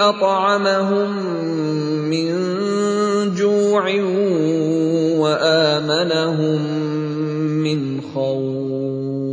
أَطْعَمَهُم مِّن جُوعٍ وَآمَنَهُم مِّنْ خَوْفٍ.